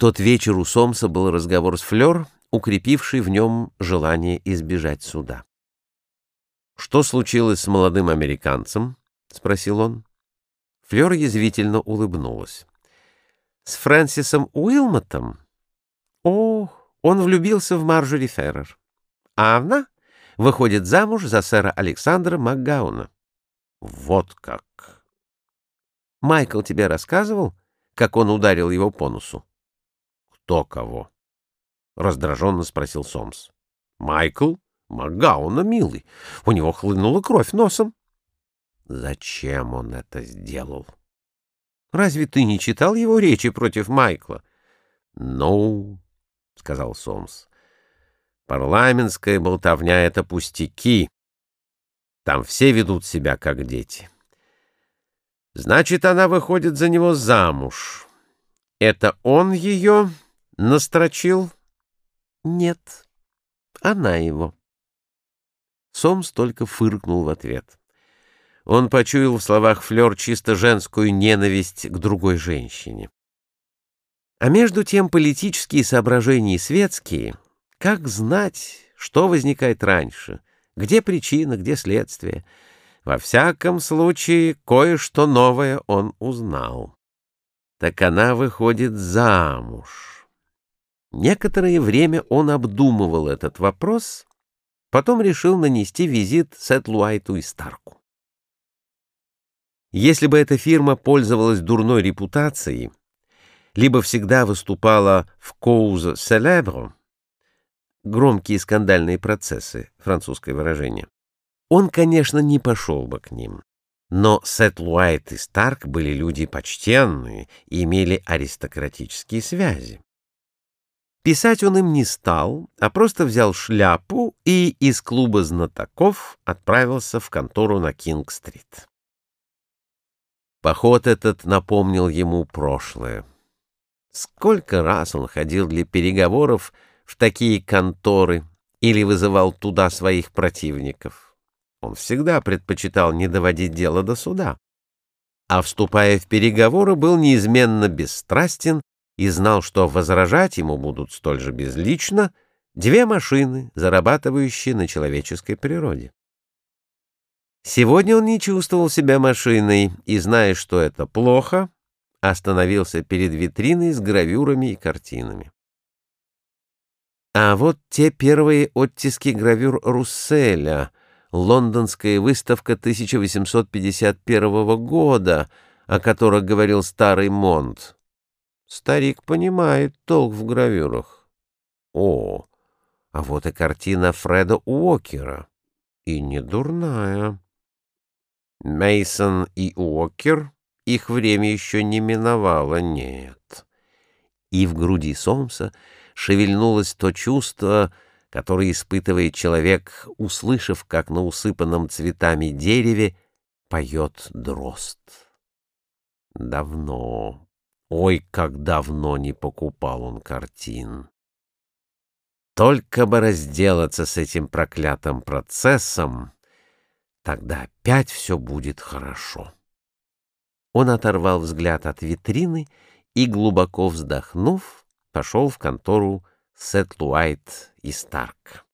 тот вечер у Сомса был разговор с Флёр, укрепивший в нем желание избежать суда. «Что случилось с молодым американцем?» — спросил он. Флёр язвительно улыбнулась. «С Фрэнсисом Уилмотом? О, он влюбился в Марджори Феррер. А она выходит замуж за сэра Александра Макгауна». «Вот как!» «Майкл тебе рассказывал, как он ударил его по носу?» «Кто кого?» — раздраженно спросил Сомс. «Майкл? Магауна, милый. У него хлынула кровь носом». «Зачем он это сделал?» «Разве ты не читал его речи против Майкла?» «Ну, — сказал Сомс, — парламентская болтовня — это пустяки. Там все ведут себя как дети. Значит, она выходит за него замуж. Это он ее Настрочил? Нет, она его. Сомс только фыркнул в ответ. Он почуял в словах Флёр чисто женскую ненависть к другой женщине. А между тем политические соображения и светские, как знать, что возникает раньше, где причина, где следствие. Во всяком случае, кое-что новое он узнал. Так она выходит замуж. Некоторое время он обдумывал этот вопрос, потом решил нанести визит Сет-Луайту и Старку. Если бы эта фирма пользовалась дурной репутацией, либо всегда выступала в «cause célèbre» — громкие скандальные процессы, французское выражение, он, конечно, не пошел бы к ним. Но Сет-Луайт и Старк были люди почтенные и имели аристократические связи. Писать он им не стал, а просто взял шляпу и из клуба знатоков отправился в контору на Кинг-стрит. Поход этот напомнил ему прошлое. Сколько раз он ходил для переговоров в такие конторы или вызывал туда своих противников. Он всегда предпочитал не доводить дело до суда. А вступая в переговоры, был неизменно бесстрастен и знал, что возражать ему будут столь же безлично две машины, зарабатывающие на человеческой природе. Сегодня он не чувствовал себя машиной и, зная, что это плохо, остановился перед витриной с гравюрами и картинами. А вот те первые оттиски гравюр Русселя, лондонская выставка 1851 года, о которых говорил старый Монт. Старик понимает толк в гравюрах. О, а вот и картина Фреда Уокера. И не дурная. Мейсон и Уокер, их время еще не миновало, нет. И в груди Сомса шевельнулось то чувство, которое испытывает человек, услышав, как на усыпанном цветами дереве поет дрозд. Давно, Ой, как давно не покупал он картин. Только бы разделаться с этим проклятым процессом, тогда опять все будет хорошо. Он оторвал взгляд от витрины и, глубоко вздохнув, пошел в контору Сет-Луайт и Старк.